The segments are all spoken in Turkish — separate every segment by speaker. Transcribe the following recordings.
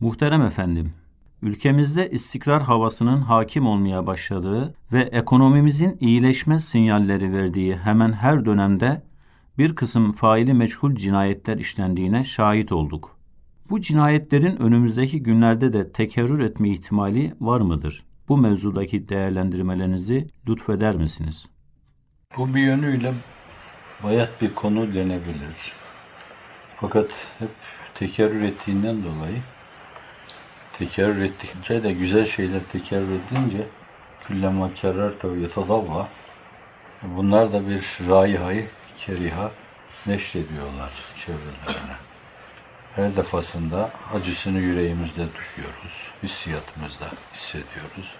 Speaker 1: Muhterem efendim, ülkemizde istikrar havasının hakim olmaya başladığı ve ekonomimizin iyileşme sinyalleri verdiği hemen her dönemde bir kısım faili meçhul cinayetler işlendiğine şahit olduk. Bu cinayetlerin önümüzdeki günlerde de tekerrür etme ihtimali var mıdır? Bu mevzudaki değerlendirmelerinizi lütfeder misiniz?
Speaker 2: Bu bir yönüyle bayat bir konu denebilir. Fakat hep tekerrür ettiğinden dolayı tekerrür ettikçe de güzel şeyler tekerrür edince küllema kerrer tabi yetadavva bunlar da bir raihayı keriha neşrediyorlar çevrelerine. Her defasında acısını yüreğimizde duyuyoruz, hissiyatımızda hissediyoruz.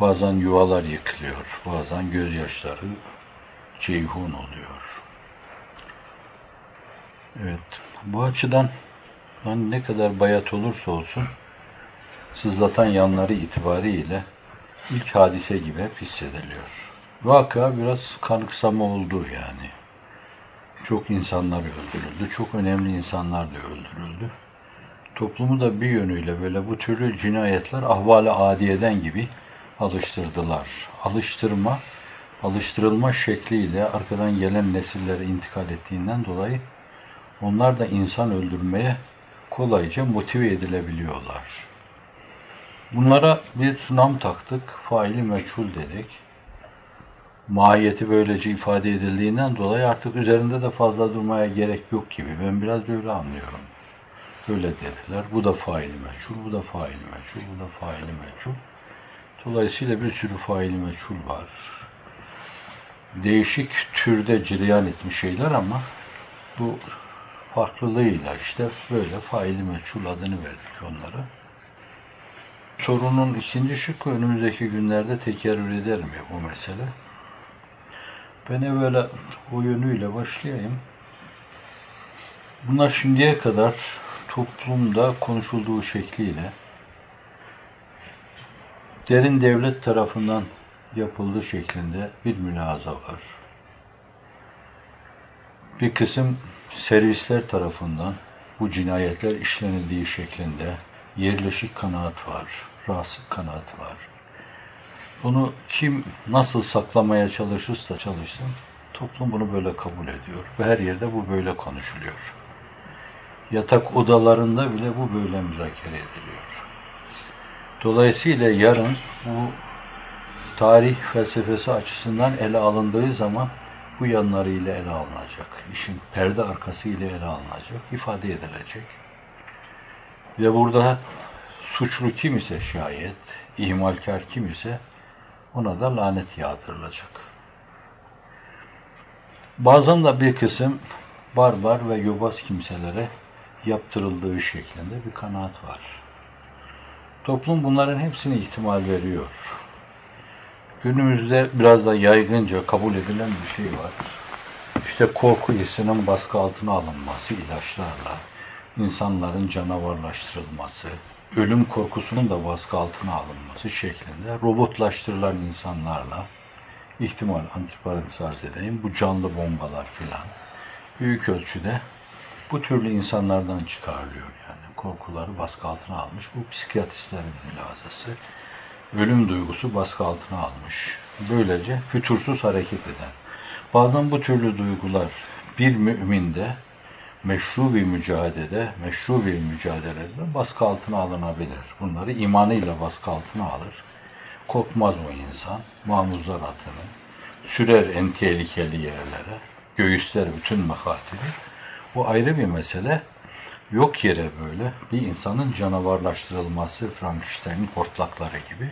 Speaker 2: Bazen yuvalar yıkılıyor, bazen gözyaşları ceyhun oluyor. Evet, bu açıdan yani ne kadar bayat olursa olsun sızlatan yanları itibariyle ilk hadise gibi hep hissediliyor. Vaka biraz kanıksama oldu yani. Çok insanlar öldürüldü, çok önemli insanlar da öldürüldü. Toplumu da bir yönüyle böyle bu türlü cinayetler ahvali adiyeden gibi alıştırdılar. Alıştırma, alıştırılma şekliyle arkadan gelen nesillere intikal ettiğinden dolayı onlar da insan öldürmeye kolayca motive edilebiliyorlar. Bunlara bir nam taktık, faili meçhul dedik. Mahiyeti böylece ifade edildiğinden dolayı artık üzerinde de fazla durmaya gerek yok gibi. Ben biraz böyle anlıyorum. Böyle dediler. Bu da faili meçhul, bu da faili meçhul, bu da faili meçhul. Dolayısıyla bir sürü faili meçhul var. Değişik türde cireyan etmiş şeyler ama bu farklılığıyla işte böyle faili meçhul adını verdik onlara. Sorunun ikinci şıkkı önümüzdeki günlerde tekerrür eder mi bu mesele? Ben evvela o yönüyle başlayayım. Bunlar şimdiye kadar toplumda konuşulduğu şekliyle derin devlet tarafından yapıldığı şeklinde bir mülaza var. Bir kısım servisler tarafından bu cinayetler işlenildiği şeklinde yerleşik kanaat var, rasık kanaat var. Bunu kim nasıl saklamaya çalışırsa çalışsın, toplum bunu böyle kabul ediyor. Ve her yerde bu böyle konuşuluyor. Yatak odalarında bile bu böyle müzakere ediliyor. Dolayısıyla yarın bu tarih felsefesi açısından ele alındığı zaman bu yanlarıyla ele alınacak. İşin perde arkası ile ele alınacak, ifade edilecek. Ve burada suçlu kim ise şayet, ihmalkar kim ise ona da lanet yağdırılacak. Bazen de bir kısım barbar ve yobaz kimselere yaptırıldığı şeklinde bir kanaat var. Toplum bunların hepsine ihtimal veriyor. Günümüzde biraz da yaygınca kabul edilen bir şey var. İşte korku hissinin baskı altına alınması ilaçlarla, insanların canavarlaştırılması, ölüm korkusunun da baskı altına alınması şeklinde robotlaştırılan insanlarla ihtimal antiparantez arz edeyim bu canlı bombalar filan büyük ölçüde bu türlü insanlardan çıkarılıyor yani. Korkuları baskı altına almış. Bu psikiyatristlerin mülazası. Ölüm duygusu baskı altına almış. Böylece fütursuz hareket eden. Bazen bu türlü duygular bir müminde meşru bir mücadelede, meşru bir mücadelede baskı altına alınabilir. Bunları imanıyla baskı altına alır. Korkmaz o insan, mamuzlar atını, sürer en tehlikeli yerlere, göğüsler bütün mekatili. Bu ayrı bir mesele. Yok yere böyle bir insanın canavarlaştırılması Frankenstein'in hortlakları gibi.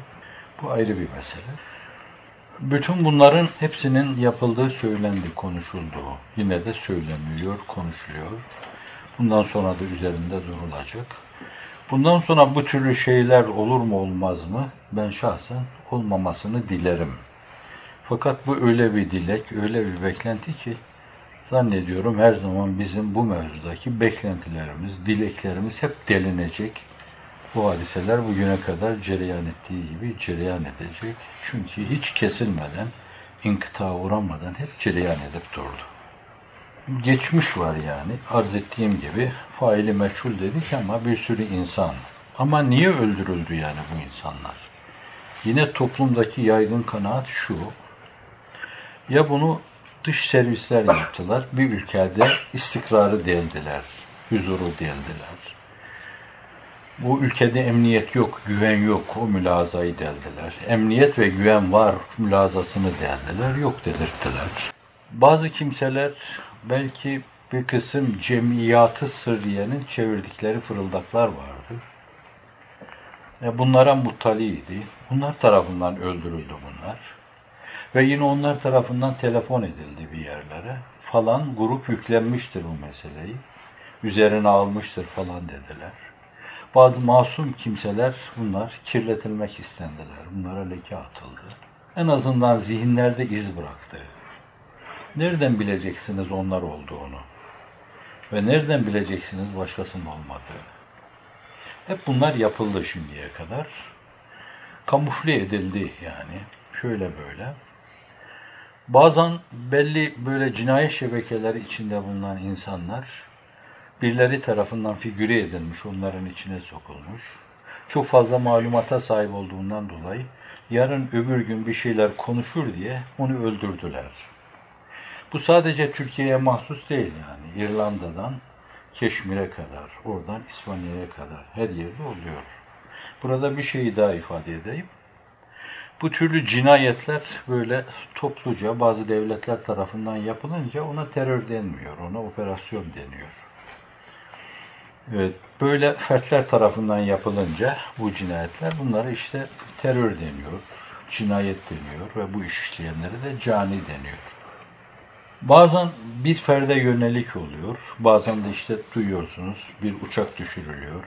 Speaker 2: Bu ayrı bir mesele. Bütün bunların hepsinin yapıldığı söylendi, konuşuldu. Yine de söyleniyor, konuşuluyor. Bundan sonra da üzerinde durulacak. Bundan sonra bu türlü şeyler olur mu olmaz mı? Ben şahsen olmamasını dilerim. Fakat bu öyle bir dilek, öyle bir beklenti ki zannediyorum her zaman bizim bu mevzudaki beklentilerimiz, dileklerimiz hep delinecek bu hadiseler bugüne kadar cereyan ettiği gibi cereyan edecek. Çünkü hiç kesilmeden, inkıta uğramadan hep cereyan edip durdu. geçmiş var yani. Arz ettiğim gibi faili meçhul dedik ama bir sürü insan. Ama niye öldürüldü yani bu insanlar? Yine toplumdaki yaygın kanaat şu. Ya bunu dış servisler yaptılar. Bir ülkede istikrarı deldiler. Huzuru deldiler. Bu ülkede emniyet yok, güven yok. O mülazayı deldiler. Emniyet ve güven var mülazasını deldiler. Yok dedirttiler. Bazı kimseler belki bir kısım cemiyatı sırriyenin çevirdikleri fırıldaklar vardı. E bunlara muttaliydi. Bunlar tarafından öldürüldü bunlar. Ve yine onlar tarafından telefon edildi bir yerlere. Falan grup yüklenmiştir bu meseleyi. Üzerine almıştır falan dediler. Bazı masum kimseler bunlar kirletilmek istendiler. Bunlara leke atıldı. En azından zihinlerde iz bıraktı. Nereden bileceksiniz onlar olduğunu? Ve nereden bileceksiniz başkasının olmadığını? Hep bunlar yapıldı şimdiye kadar. Kamufle edildi yani. Şöyle böyle. Bazen belli böyle cinayet şebekeleri içinde bulunan insanlar birileri tarafından figüre edilmiş, onların içine sokulmuş. Çok fazla malumata sahip olduğundan dolayı yarın öbür gün bir şeyler konuşur diye onu öldürdüler. Bu sadece Türkiye'ye mahsus değil yani. İrlanda'dan Keşmir'e kadar, oradan İspanya'ya kadar her yerde oluyor. Burada bir şeyi daha ifade edeyim. Bu türlü cinayetler böyle topluca bazı devletler tarafından yapılınca ona terör denmiyor, ona operasyon deniyor. Böyle fertler tarafından yapılınca bu cinayetler bunlara işte terör deniyor, cinayet deniyor ve bu iş işleyenlere de cani deniyor. Bazen bir ferde yönelik oluyor, bazen de işte duyuyorsunuz bir uçak düşürülüyor,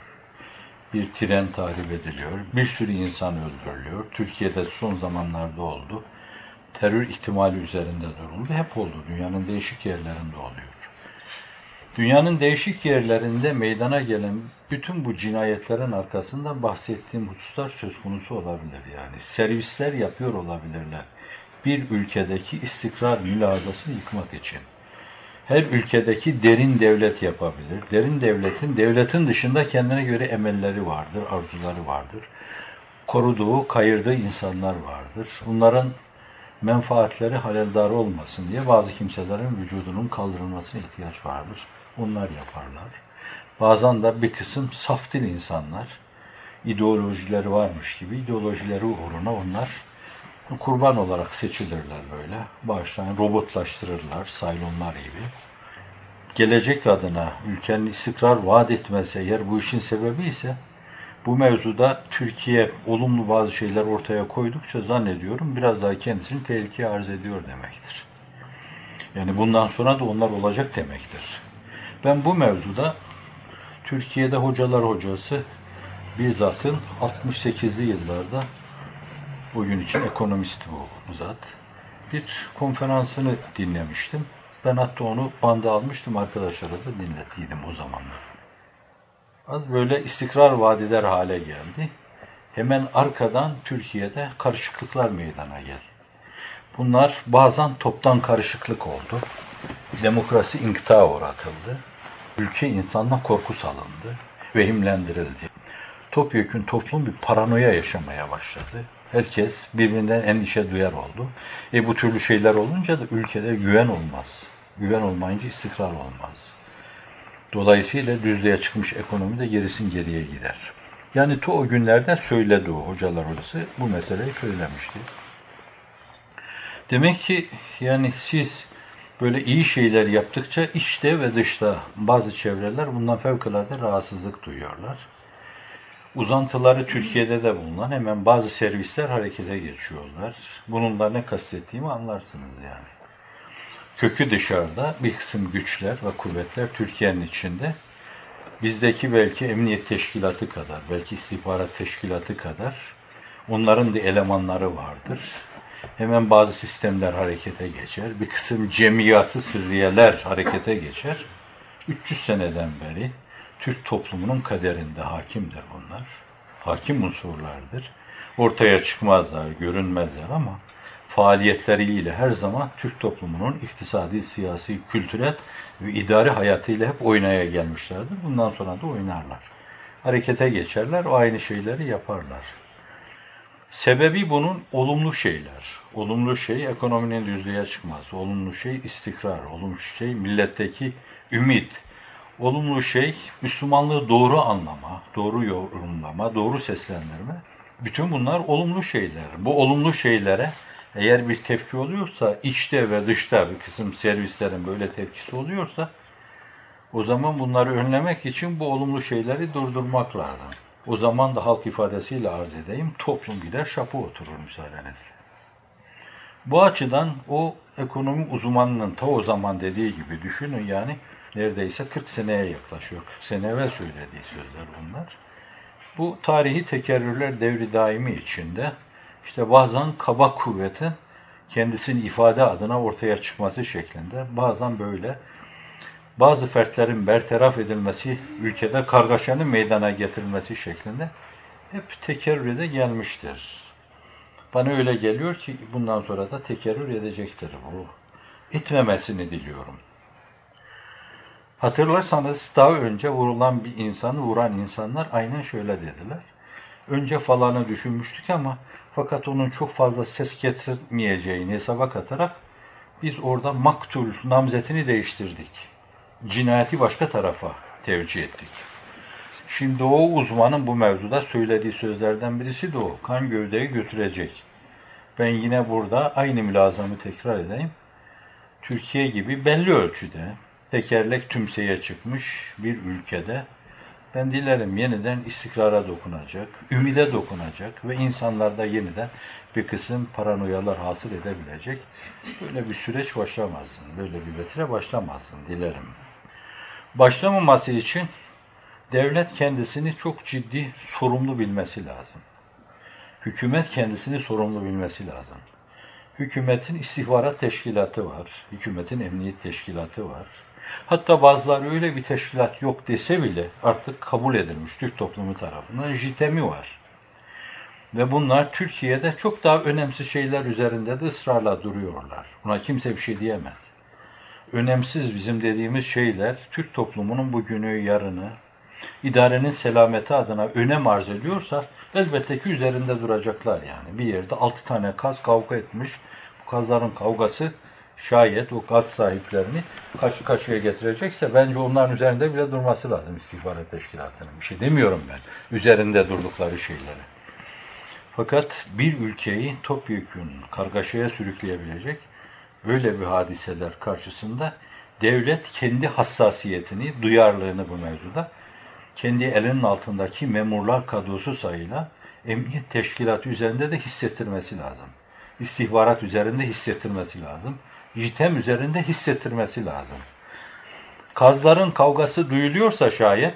Speaker 2: bir tren tahrip ediliyor, bir sürü insan öldürülüyor. Türkiye'de son zamanlarda oldu. Terör ihtimali üzerinde duruldu. Hep oldu. Dünyanın değişik yerlerinde oluyor. Dünyanın değişik yerlerinde meydana gelen bütün bu cinayetlerin arkasında bahsettiğim hususlar söz konusu olabilir. Yani servisler yapıyor olabilirler. Bir ülkedeki istikrar mülazasını yıkmak için. Her ülkedeki derin devlet yapabilir. Derin devletin, devletin dışında kendine göre emelleri vardır, arzuları vardır. Koruduğu, kayırdığı insanlar vardır. Bunların menfaatleri haleldar olmasın diye bazı kimselerin vücudunun kaldırılmasına ihtiyaç vardır. Onlar yaparlar. Bazen de bir kısım saf dil insanlar, ideolojileri varmış gibi ideolojileri uğruna onlar kurban olarak seçilirler böyle. Baştan robotlaştırırlar, saylonlar gibi. Gelecek adına ülkenin istikrar vaat etmesi eğer bu işin sebebi ise bu mevzuda Türkiye olumlu bazı şeyler ortaya koydukça zannediyorum biraz daha kendisini tehlikeye arz ediyor demektir. Yani bundan sonra da onlar olacak demektir. Ben bu mevzuda Türkiye'de hocalar hocası bir zatın 68'li yıllarda bugün için ekonomist bu zat. Bir konferansını dinlemiştim. Ben hatta onu banda almıştım arkadaşlara da dinlettiydim o zamanlar. Az böyle istikrar vadiler hale geldi. Hemen arkadan Türkiye'de karışıklıklar meydana geldi. Bunlar bazen toptan karışıklık oldu. Demokrasi inkıta uğratıldı. Ülke insanla korku salındı. Vehimlendirildi. Topyekün toplum bir paranoya yaşamaya başladı. Herkes birbirinden endişe duyar oldu. E bu türlü şeyler olunca da ülkede güven olmaz. Güven olmayınca istikrar olmaz. Dolayısıyla düzlüğe çıkmış ekonomi de gerisin geriye gider. Yani to o günlerde söyledi o hocalar hocası bu meseleyi söylemişti. Demek ki yani siz böyle iyi şeyler yaptıkça içte ve dışta bazı çevreler bundan fevkalade rahatsızlık duyuyorlar. Uzantıları Türkiye'de de bulunan hemen bazı servisler harekete geçiyorlar. Bununla ne kastettiğimi anlarsınız yani. Kökü dışarıda bir kısım güçler ve kuvvetler Türkiye'nin içinde. Bizdeki belki emniyet teşkilatı kadar, belki istihbarat teşkilatı kadar onların da elemanları vardır. Hemen bazı sistemler harekete geçer. Bir kısım cemiyatı sırriyeler harekete geçer. 300 seneden beri Türk toplumunun kaderinde hakimdir bunlar. Hakim unsurlardır. Ortaya çıkmazlar, görünmezler ama faaliyetleriyle her zaman Türk toplumunun iktisadi, siyasi, kültürel ve idari hayatıyla hep oynaya gelmişlerdir. Bundan sonra da oynarlar. Harekete geçerler, o aynı şeyleri yaparlar. Sebebi bunun olumlu şeyler. Olumlu şey ekonominin düzlüğe çıkması, olumlu şey istikrar, olumlu şey milletteki ümit, olumlu şey Müslümanlığı doğru anlama, doğru yorumlama, doğru seslendirme. Bütün bunlar olumlu şeyler. Bu olumlu şeylere eğer bir tepki oluyorsa, içte ve dışta bir kısım servislerin böyle tepkisi oluyorsa, o zaman bunları önlemek için bu olumlu şeyleri durdurmak lazım. O zaman da halk ifadesiyle arz edeyim, toplum gider şapı oturur müsaadenizle. Bu açıdan o ekonomi uzmanının ta o zaman dediği gibi düşünün yani neredeyse 40 seneye yaklaşıyor. 40 sene evvel söylediği sözler bunlar. Bu tarihi tekerrürler devri daimi içinde işte bazen kaba kuvvetin kendisini ifade adına ortaya çıkması şeklinde bazen böyle bazı fertlerin bertaraf edilmesi, ülkede kargaşanın meydana getirilmesi şeklinde hep tekerrüre gelmiştir. Bana öyle geliyor ki bundan sonra da tekerrür edecektir bu. Etmemesini diliyorum. Hatırlarsanız daha önce vurulan bir insanı vuran insanlar aynen şöyle dediler. Önce falanı düşünmüştük ama fakat onun çok fazla ses getirmeyeceğini hesaba katarak biz orada maktul namzetini değiştirdik. Cinayeti başka tarafa tevcih ettik. Şimdi o uzmanın bu mevzuda söylediği sözlerden birisi de o. Kan gövdeyi götürecek. Ben yine burada aynı mülazamı tekrar edeyim. Türkiye gibi belli ölçüde tekerlek tümseye çıkmış bir ülkede ben dilerim yeniden istikrara dokunacak, ümide dokunacak ve insanlarda yeniden bir kısım paranoyalar hasıl edebilecek böyle bir süreç başlamasın, böyle bir vetire başlamasın dilerim. Başlamaması için devlet kendisini çok ciddi sorumlu bilmesi lazım. Hükümet kendisini sorumlu bilmesi lazım. Hükümetin istihbarat teşkilatı var, hükümetin emniyet teşkilatı var, Hatta bazıları öyle bir teşkilat yok dese bile artık kabul edilmiş Türk toplumu tarafından JITEM'i var. Ve bunlar Türkiye'de çok daha önemsiz şeyler üzerinde de ısrarla duruyorlar. Buna kimse bir şey diyemez. Önemsiz bizim dediğimiz şeyler Türk toplumunun bugünü, yarını, idarenin selameti adına önem arz ediyorsa elbette ki üzerinde duracaklar yani. Bir yerde altı tane kaz kavga etmiş. Bu kazların kavgası şayet o gaz sahiplerini karşı karşıya getirecekse bence onların üzerinde bile durması lazım istihbarat teşkilatının. Bir şey demiyorum ben. Üzerinde durdukları şeyleri. Fakat bir ülkeyi topyekun kargaşaya sürükleyebilecek böyle bir hadiseler karşısında devlet kendi hassasiyetini, duyarlılığını bu mevzuda kendi elinin altındaki memurlar kadrosu sayıyla emniyet teşkilatı üzerinde de hissettirmesi lazım. İstihbarat üzerinde hissettirmesi lazım. JITEM üzerinde hissettirmesi lazım. Kazların kavgası duyuluyorsa şayet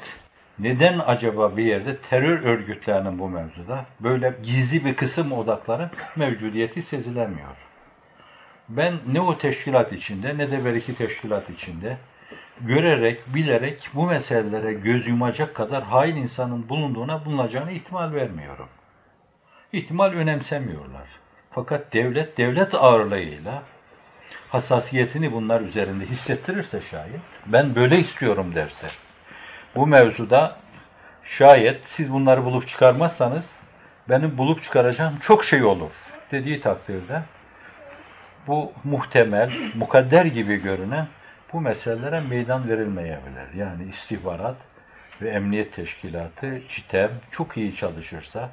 Speaker 2: neden acaba bir yerde terör örgütlerinin bu mevzuda böyle gizli bir kısım odakların mevcudiyeti sezilemiyor? Ben ne o teşkilat içinde ne de belki teşkilat içinde görerek, bilerek bu meselelere göz yumacak kadar hain insanın bulunduğuna bulunacağını ihtimal vermiyorum. İhtimal önemsemiyorlar. Fakat devlet, devlet ağırlığıyla hassasiyetini bunlar üzerinde hissettirirse şayet, ben böyle istiyorum derse, bu mevzuda şayet siz bunları bulup çıkarmazsanız, benim bulup çıkaracağım çok şey olur dediği takdirde, bu muhtemel, mukadder gibi görünen bu meselelere meydan verilmeyebilir. Yani istihbarat ve emniyet teşkilatı, CİTEM çok iyi çalışırsa,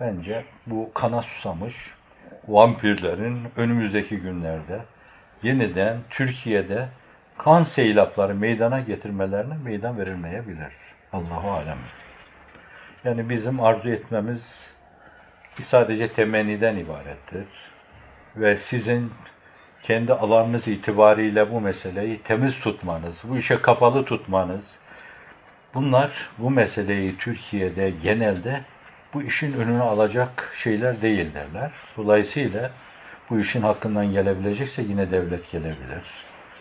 Speaker 2: bence bu kana susamış vampirlerin önümüzdeki günlerde yeniden Türkiye'de kan seylapları meydana getirmelerine meydan verilmeyebilir. Allahu alem. Yani bizim arzu etmemiz sadece temenniden ibarettir. Ve sizin kendi alanınız itibariyle bu meseleyi temiz tutmanız, bu işe kapalı tutmanız, bunlar bu meseleyi Türkiye'de genelde bu işin önünü alacak şeyler değildirler. Dolayısıyla bu işin hakkından gelebilecekse yine devlet gelebilir.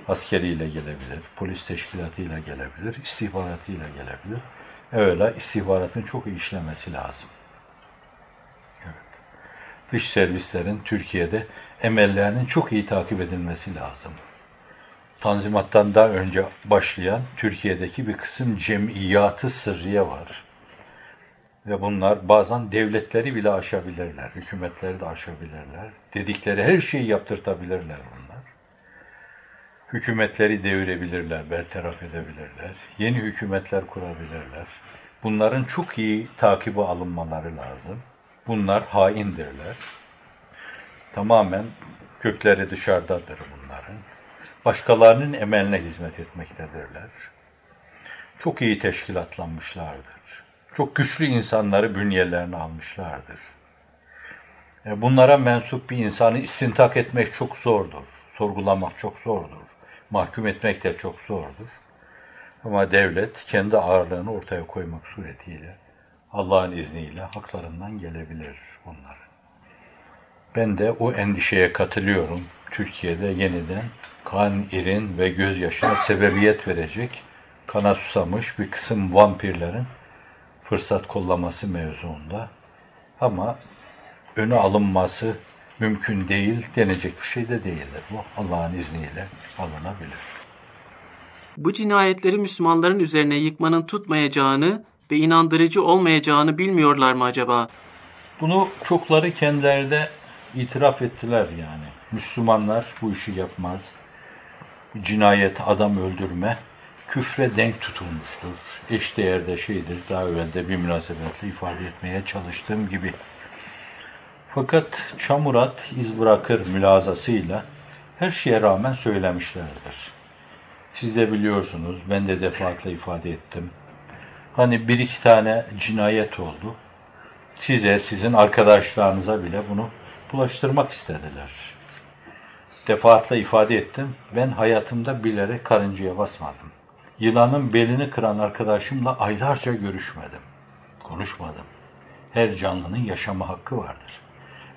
Speaker 2: Askeriyle gelebilir, polis teşkilatıyla gelebilir, istihbaratıyla gelebilir. Evvela istihbaratın çok iyi işlemesi lazım. Dış servislerin Türkiye'de emellerinin çok iyi takip edilmesi lazım. Tanzimattan daha önce başlayan Türkiye'deki bir kısım cemiyatı sırriye var. Ve bunlar bazen devletleri bile aşabilirler, hükümetleri de aşabilirler. Dedikleri her şeyi yaptırtabilirler bunlar. Hükümetleri devirebilirler, bertaraf edebilirler. Yeni hükümetler kurabilirler. Bunların çok iyi takibi alınmaları lazım. Bunlar haindirler. Tamamen kökleri dışarıdadır bunların. Başkalarının emeline hizmet etmektedirler. Çok iyi teşkilatlanmışlardır. Çok güçlü insanları bünyelerine almışlardır. E, Bunlara mensup bir insanı istintak etmek çok zordur. Sorgulamak çok zordur. Mahkum etmek de çok zordur. Ama devlet kendi ağırlığını ortaya koymak suretiyle Allah'ın izniyle haklarından gelebilir bunların. Ben de o endişeye katılıyorum. Türkiye'de yeniden kan, irin ve gözyaşına sebebiyet verecek kana susamış bir kısım vampirlerin fırsat kollaması mevzuunda. Ama önü alınması mümkün değil, denecek bir şey de değildir. Bu Allah'ın izniyle alınabilir.
Speaker 3: Bu cinayetleri Müslümanların üzerine yıkmanın tutmayacağını ve inandırıcı olmayacağını bilmiyorlar mı acaba?
Speaker 2: Bunu çokları kendileri de itiraf ettiler yani. Müslümanlar bu işi yapmaz. Cinayet, adam öldürme küfre denk tutulmuştur. Eşdeğerde şeydir. Daha evvel de bir münasebetle ifade etmeye çalıştığım gibi. Fakat çamurat iz bırakır mülazasıyla her şeye rağmen söylemişlerdir. Siz de biliyorsunuz, ben de defaatle ifade ettim. Hani bir iki tane cinayet oldu. Size, sizin arkadaşlarınıza bile bunu bulaştırmak istediler. Defaatle ifade ettim. Ben hayatımda bilerek karıncaya basmadım. Yılanın belini kıran arkadaşımla aylarca görüşmedim. Konuşmadım. Her canlının yaşama hakkı vardır.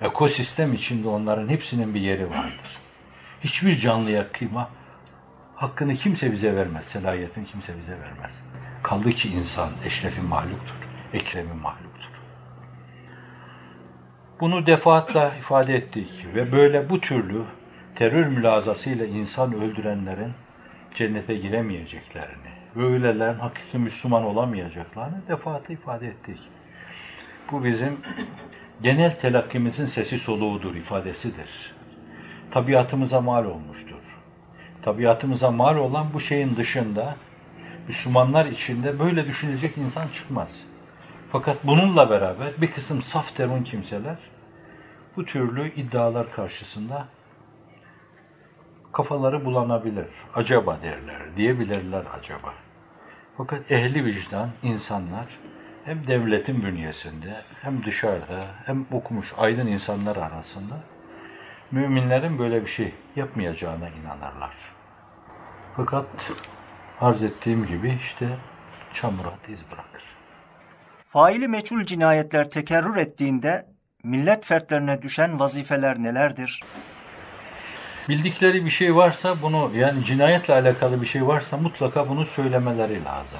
Speaker 2: Ekosistem içinde onların hepsinin bir yeri vardır. Hiçbir canlıya kıyma hakkını kimse bize vermez. Selayetini kimse bize vermez. Kaldı ki insan eşrefi mahluktur. Ekremi mahluktur. Bunu defaatla ifade ettik ve böyle bu türlü terör mülazasıyla insan öldürenlerin cennete giremeyeceklerini ve öylelerin hakiki Müslüman olamayacaklarını defaatle ifade ettik. Bu bizim genel telakkimizin sesi soluğudur, ifadesidir. Tabiatımıza mal olmuştur. Tabiatımıza mal olan bu şeyin dışında Müslümanlar içinde böyle düşünecek insan çıkmaz. Fakat bununla beraber bir kısım saf terun kimseler bu türlü iddialar karşısında kafaları bulanabilir. Acaba derler, diyebilirler acaba. Fakat ehli vicdan insanlar hem devletin bünyesinde hem dışarıda hem okumuş aydın insanlar arasında müminlerin böyle bir şey yapmayacağına inanırlar. Fakat arz ettiğim gibi işte çamurat iz bırakır.
Speaker 4: Faili meçhul cinayetler tekerrür ettiğinde millet fertlerine düşen vazifeler nelerdir?
Speaker 2: Bildikleri bir şey varsa bunu yani cinayetle alakalı bir şey varsa mutlaka bunu söylemeleri lazım.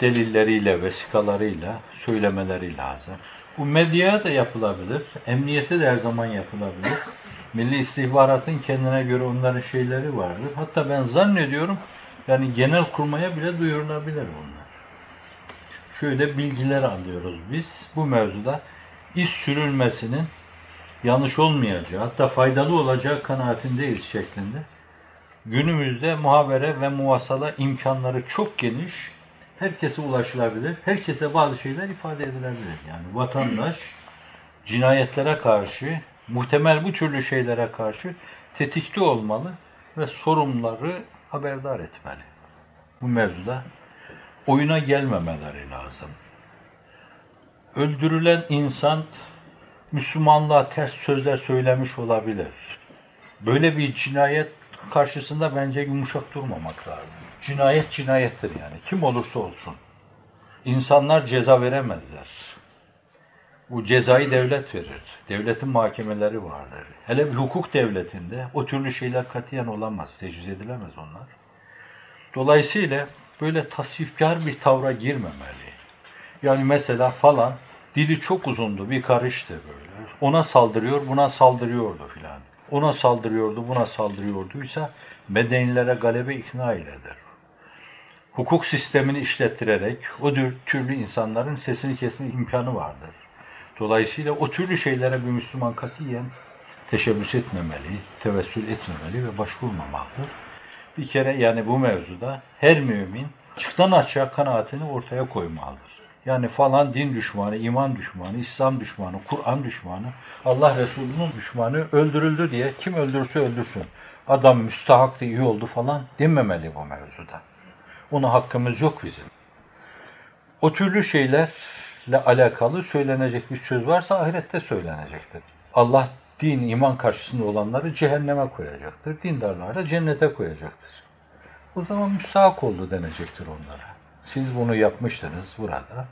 Speaker 2: Delilleriyle, vesikalarıyla söylemeleri lazım. Bu medyaya da yapılabilir, emniyete de her zaman yapılabilir. Milli istihbaratın kendine göre onların şeyleri vardır. Hatta ben zannediyorum yani genel kurmaya bile duyurulabilir bunlar. Şöyle bilgiler alıyoruz biz bu mevzuda iz sürülmesinin yanlış olmayacağı, hatta faydalı olacağı kanaatindeyiz şeklinde. Günümüzde muhabere ve muvasala imkanları çok geniş, herkese ulaşılabilir, herkese bazı şeyler ifade edilebilir. Yani vatandaş cinayetlere karşı, muhtemel bu türlü şeylere karşı tetikte olmalı ve sorumluları haberdar etmeli. Bu mevzuda oyuna gelmemeleri lazım. Öldürülen insan Müslümanlığa ters sözler söylemiş olabilir. Böyle bir cinayet karşısında bence yumuşak durmamak lazım. Cinayet cinayettir yani. Kim olursa olsun. İnsanlar ceza veremezler. Bu cezayı devlet verir. Devletin mahkemeleri vardır. Hele bir hukuk devletinde o türlü şeyler katiyen olamaz. Tecviz edilemez onlar. Dolayısıyla böyle tasvifkar bir tavra girmemeli. Yani mesela falan Dili çok uzundu, bir karıştı böyle. Ona saldırıyor, buna saldırıyordu filan. Ona saldırıyordu, buna saldırıyorduysa medenilere galebe ikna iledir. Hukuk sistemini işlettirerek o tür- türlü insanların sesini kesme imkanı vardır. Dolayısıyla o türlü şeylere bir Müslüman katiyen teşebbüs etmemeli, tevessül etmemeli ve başvurmamalıdır. Bir kere yani bu mevzuda her mümin açıktan açığa kanaatini ortaya koymalıdır. Yani falan din düşmanı, iman düşmanı, İslam düşmanı, Kur'an düşmanı, Allah Resulü'nün düşmanı öldürüldü diye kim öldürse öldürsün. Adam müstahaktı, iyi oldu falan dememeli bu mevzuda. Ona hakkımız yok bizim. O türlü şeylerle alakalı söylenecek bir söz varsa ahirette söylenecektir. Allah din, iman karşısında olanları cehenneme koyacaktır. Dindarları da cennete koyacaktır. O zaman müstahak oldu denecektir onlara. Siz bunu yapmıştınız burada.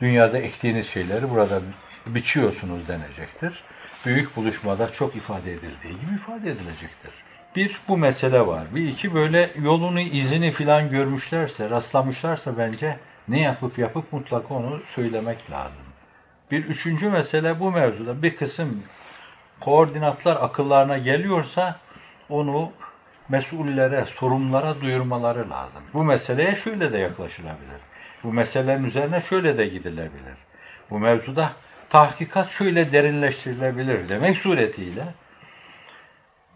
Speaker 2: Dünyada ektiğiniz şeyleri burada biçiyorsunuz denecektir. Büyük buluşmada çok ifade edildiği gibi ifade edilecektir. Bir bu mesele var. Bir iki böyle yolunu izini filan görmüşlerse, rastlamışlarsa bence ne yapıp yapıp mutlaka onu söylemek lazım. Bir üçüncü mesele bu mevzuda bir kısım koordinatlar akıllarına geliyorsa onu mesullere, sorumlulara duyurmaları lazım. Bu meseleye şöyle de yaklaşılabilir. Bu meselenin üzerine şöyle de gidilebilir. Bu mevzuda tahkikat şöyle derinleştirilebilir demek suretiyle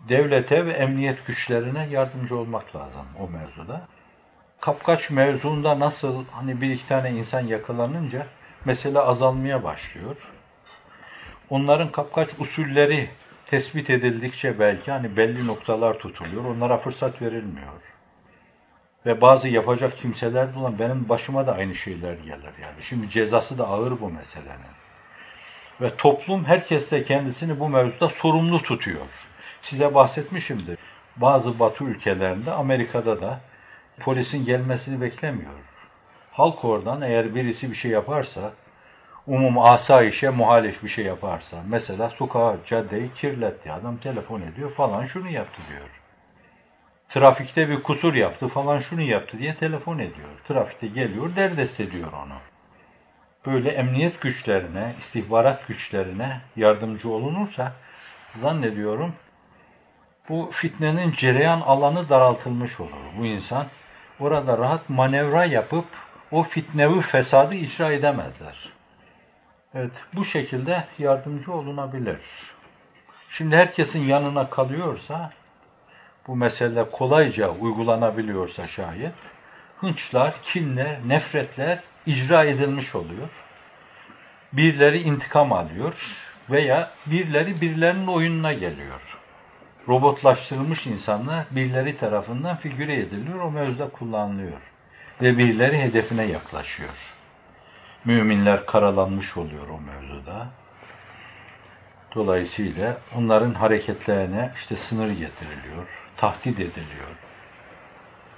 Speaker 2: devlete ve emniyet güçlerine yardımcı olmak lazım o mevzuda. Kapkaç mevzuunda nasıl hani bir iki tane insan yakalanınca mesele azalmaya başlıyor. Onların kapkaç usulleri tespit edildikçe belki hani belli noktalar tutuluyor. Onlara fırsat verilmiyor. Ve bazı yapacak kimseler de benim başıma da aynı şeyler gelir yani. Şimdi cezası da ağır bu meselenin. Ve toplum herkes de kendisini bu mevzuda sorumlu tutuyor. Size bahsetmişimdir. Bazı batı ülkelerinde, Amerika'da da polisin gelmesini beklemiyor. Halk oradan eğer birisi bir şey yaparsa, umum asayişe muhalif bir şey yaparsa, mesela sokağı, caddeyi kirletti, adam telefon ediyor falan şunu yaptı diyor. Trafikte bir kusur yaptı falan şunu yaptı diye telefon ediyor. Trafikte geliyor, derdest ediyor onu. Böyle emniyet güçlerine, istihbarat güçlerine yardımcı olunursa zannediyorum bu fitnenin cereyan alanı daraltılmış olur. Bu insan orada rahat manevra yapıp o fitnevi fesadı icra edemezler. Evet, bu şekilde yardımcı olunabilir. Şimdi herkesin yanına kalıyorsa, bu mesele kolayca uygulanabiliyorsa şayet, hınçlar, kinler, nefretler icra edilmiş oluyor. Birileri intikam alıyor veya birileri birilerinin oyununa geliyor. Robotlaştırılmış insanlar birileri tarafından figüre ediliyor, o mevzuda kullanılıyor. Ve birileri hedefine yaklaşıyor. Müminler karalanmış oluyor o mevzuda. Dolayısıyla onların hareketlerine işte sınır getiriliyor, tahdit ediliyor.